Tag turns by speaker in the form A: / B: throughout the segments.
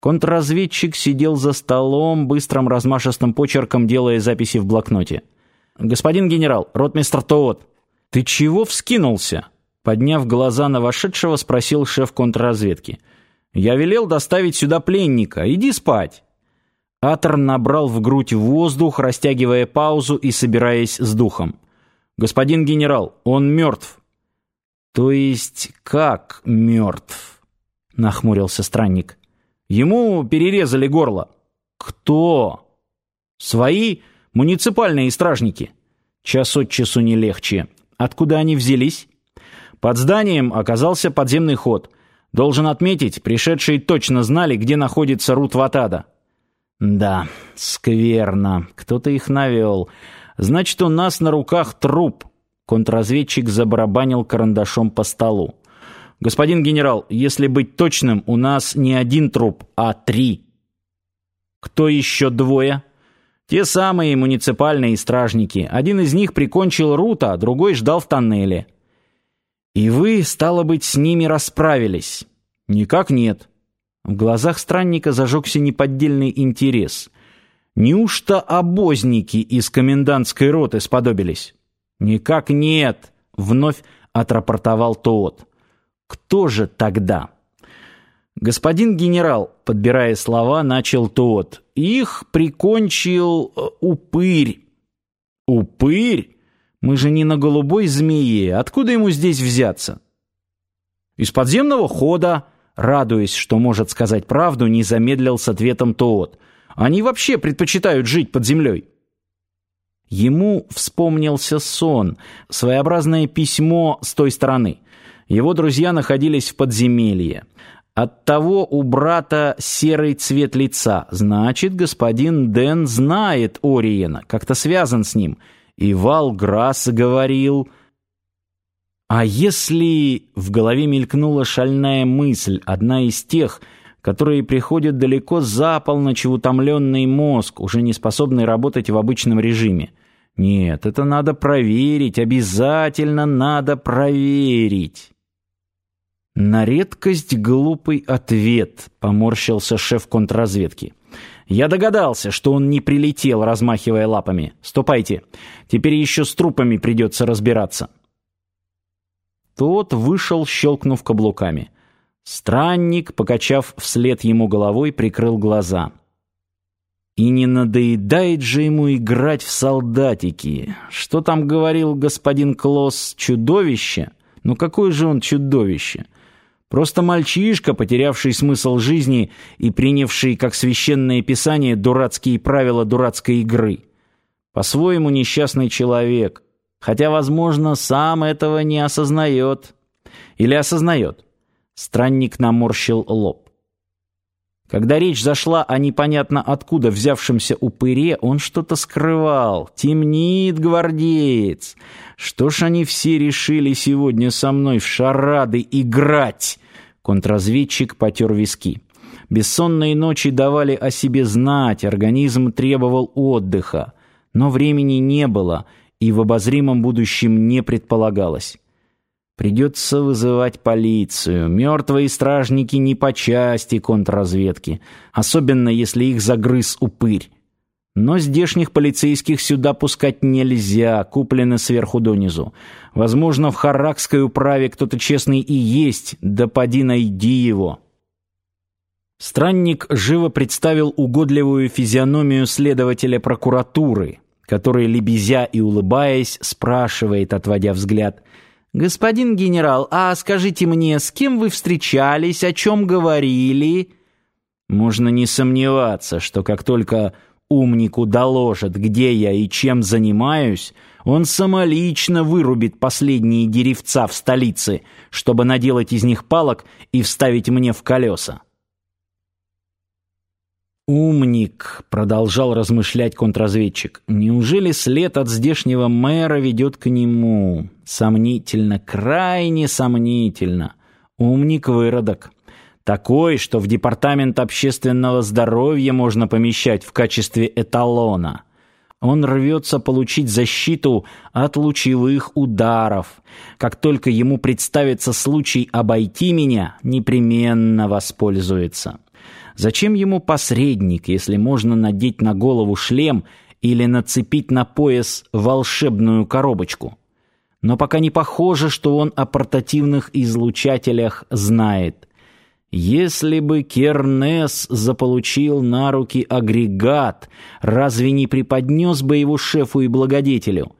A: Контрразведчик сидел за столом, быстрым размашистым почерком делая записи в блокноте. «Господин генерал, ротмистр Тоот, ты чего вскинулся?» Подняв глаза на вошедшего, спросил шеф контрразведки. «Я велел доставить сюда пленника. Иди спать». Атор набрал в грудь воздух, растягивая паузу и собираясь с духом. «Господин генерал, он мертв». «То есть как мертв?» — нахмурился странник. «Ему перерезали горло». «Кто?» «Свои муниципальные стражники». Час от часу не легче. Откуда они взялись? Под зданием оказался подземный ход. Должен отметить, пришедшие точно знали, где находится Рут Ватада. Да, скверно. Кто-то их навел. Значит, у нас на руках труп. Контрразведчик забарабанил карандашом по столу. Господин генерал, если быть точным, у нас не один труп, а три. Кто еще двое? Те самые муниципальные стражники. Один из них прикончил Рута, а другой ждал в тоннеле. И вы, стало быть, с ними расправились? Никак нет. В глазах странника зажегся неподдельный интерес. Неужто обозники из комендантской роты сподобились? Никак нет, вновь отрапортовал тот. Кто же тогда? Господин генерал, подбирая слова, начал тот. Их прикончил э, упырь. Упырь? Мы же не на голубой змее. Откуда ему здесь взяться? Из подземного хода, радуясь, что может сказать правду, не замедлил с ответом тот. Они вообще предпочитают жить под землей. Ему вспомнился сон, своеобразное письмо с той стороны. Его друзья находились в подземелье. Оттого у брата серый цвет лица. Значит, господин Дэн знает Ориена, как-то связан с ним. И Валграсс говорил... А если в голове мелькнула шальная мысль, одна из тех, которые приходят далеко за полночь в утомленный мозг, уже не способный работать в обычном режиме? Нет, это надо проверить, обязательно надо проверить. На редкость глупый ответ, поморщился шеф контрразведки. Я догадался, что он не прилетел, размахивая лапами. Ступайте. Теперь еще с трупами придется разбираться. Тот вышел, щелкнув каблуками. Странник, покачав вслед ему головой, прикрыл глаза. И не надоедает же ему играть в солдатики. Что там говорил господин Клосс, чудовище? Ну какое же он чудовище? Просто мальчишка, потерявший смысл жизни и принявший как священное писание дурацкие правила дурацкой игры. По-своему несчастный человек, хотя, возможно, сам этого не осознает. Или осознает. Странник наморщил лоб. Когда речь зашла о непонятно откуда взявшемся упыре, он что-то скрывал. Темнит гвардеец. Что ж они все решили сегодня со мной в шарады играть? Контрразведчик потер виски. Бессонные ночи давали о себе знать, организм требовал отдыха. Но времени не было, и в обозримом будущем не предполагалось. Придется вызывать полицию. Мертвые стражники не по части контрразведки, особенно если их загрыз упырь. Но здешних полицейских сюда пускать нельзя, куплены сверху донизу. Возможно, в харакской управе кто-то честный и есть, да поди найди его. Странник живо представил угодливую физиономию следователя прокуратуры, который, лебезя и улыбаясь, спрашивает, отводя взгляд – «Господин генерал, а скажите мне, с кем вы встречались, о чем говорили?» Можно не сомневаться, что как только умнику доложат, где я и чем занимаюсь, он самолично вырубит последние деревца в столице, чтобы наделать из них палок и вставить мне в колеса. «Умник», — продолжал размышлять контрразведчик, — «неужели след от здешнего мэра ведет к нему? Сомнительно, крайне сомнительно. Умник-выродок. Такой, что в департамент общественного здоровья можно помещать в качестве эталона. Он рвется получить защиту от лучевых ударов. Как только ему представится случай обойти меня, непременно воспользуется». Зачем ему посредник, если можно надеть на голову шлем или нацепить на пояс волшебную коробочку? Но пока не похоже, что он о портативных излучателях знает. Если бы Кернес заполучил на руки агрегат, разве не преподнес бы его шефу и благодетелю?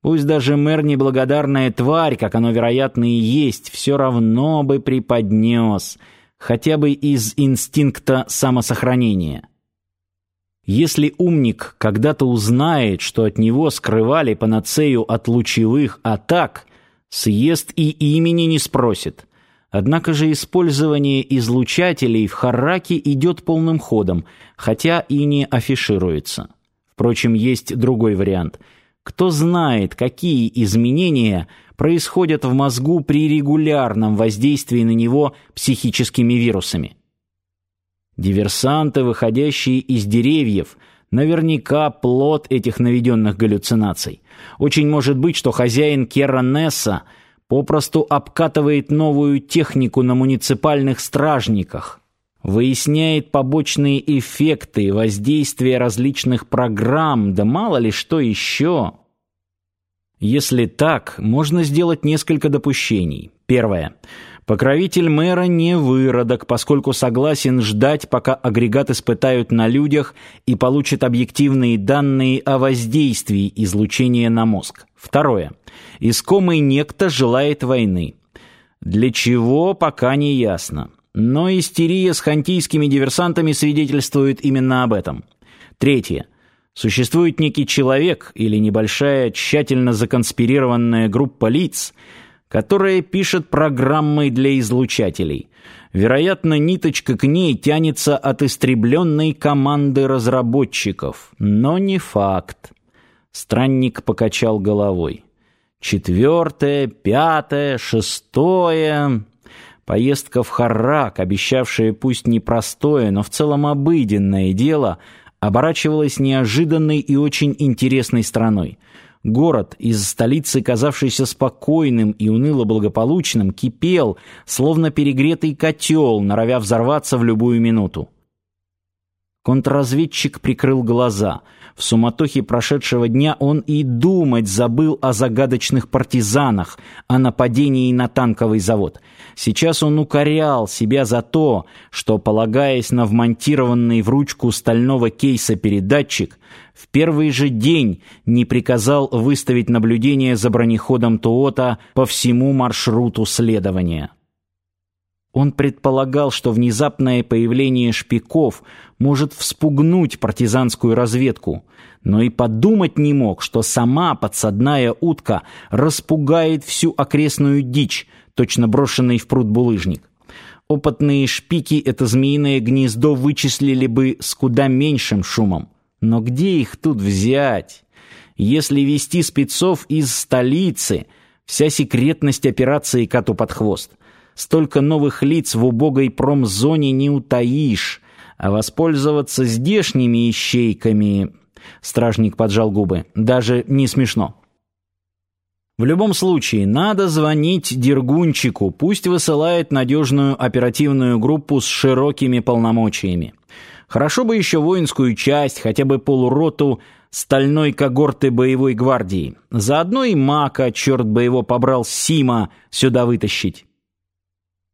A: Пусть даже мэр неблагодарная тварь, как оно, вероятно, и есть, все равно бы преподнес, хотя бы из инстинкта самосохранения. Если умник когда-то узнает, что от него скрывали панацею от лучевых атак, съест и имени не спросит. Однако же использование излучателей в Харраке идет полным ходом, хотя и не афишируется. Впрочем, есть другой вариант – кто знает, какие изменения происходят в мозгу при регулярном воздействии на него психическими вирусами. Диверсанты, выходящие из деревьев, наверняка плод этих наведенных галлюцинаций. Очень может быть, что хозяин Керранесса попросту обкатывает новую технику на муниципальных стражниках – выясняет побочные эффекты воздействия различных программ, да мало ли что еще. Если так, можно сделать несколько допущений. Первое. Покровитель мэра не выродок, поскольку согласен ждать, пока агрегат испытают на людях и получит объективные данные о воздействии излучения на мозг. Второе. Искомый некто желает войны. Для чего, пока не ясно. Но истерия с хантийскими диверсантами свидетельствует именно об этом. Третье. Существует некий человек или небольшая тщательно законспирированная группа лиц, которая пишет программы для излучателей. Вероятно, ниточка к ней тянется от истребленной команды разработчиков, но не факт. Странник покачал головой. Четвертое, пятое, шестое... Поездка в Харрак, обещавшая пусть непростое, но в целом обыденное дело, оборачивалась неожиданной и очень интересной страной. Город, из столицы казавшийся спокойным и уныло благополучным, кипел, словно перегретый котел, норовя взорваться в любую минуту. Контрразведчик прикрыл глаза. В суматохе прошедшего дня он и думать забыл о загадочных партизанах, о нападении на танковый завод. Сейчас он укорял себя за то, что, полагаясь на вмонтированный в ручку стального кейса передатчик, в первый же день не приказал выставить наблюдение за бронеходом Туота по всему маршруту следования. Он предполагал, что внезапное появление шпиков может вспугнуть партизанскую разведку, но и подумать не мог, что сама подсадная утка распугает всю окрестную дичь, точно брошенный в пруд булыжник. Опытные шпики это змеиное гнездо вычислили бы с куда меньшим шумом. Но где их тут взять? Если вести спецов из столицы, вся секретность операции коту под хвост — Столько новых лиц в убогой промзоне не утаишь, а воспользоваться здешними ищейками... Стражник поджал губы. Даже не смешно. В любом случае, надо звонить Дергунчику, пусть высылает надежную оперативную группу с широкими полномочиями. Хорошо бы еще воинскую часть, хотя бы полуроту стальной когорты боевой гвардии. Заодно и мака, черт бы его побрал, Сима, сюда вытащить.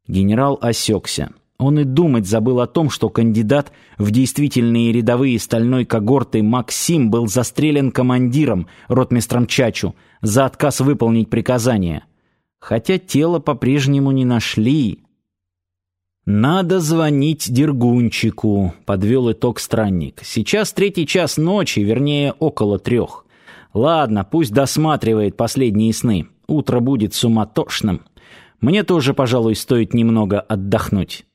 A: Генерал осекся. Он и думать забыл о том, что кандидат в действительные рядовые стальной когорты Максим был застрелен командиром, ротмистром Чачу, за отказ выполнить приказание. Хотя тело по-прежнему не нашли. «Надо звонить Дергунчику», — подвел итог странник. «Сейчас третий час ночи, вернее, около трех. Ладно, пусть досматривает последние сны. Утро будет суматошным». Мне тоже, пожалуй, стоит немного отдохнуть.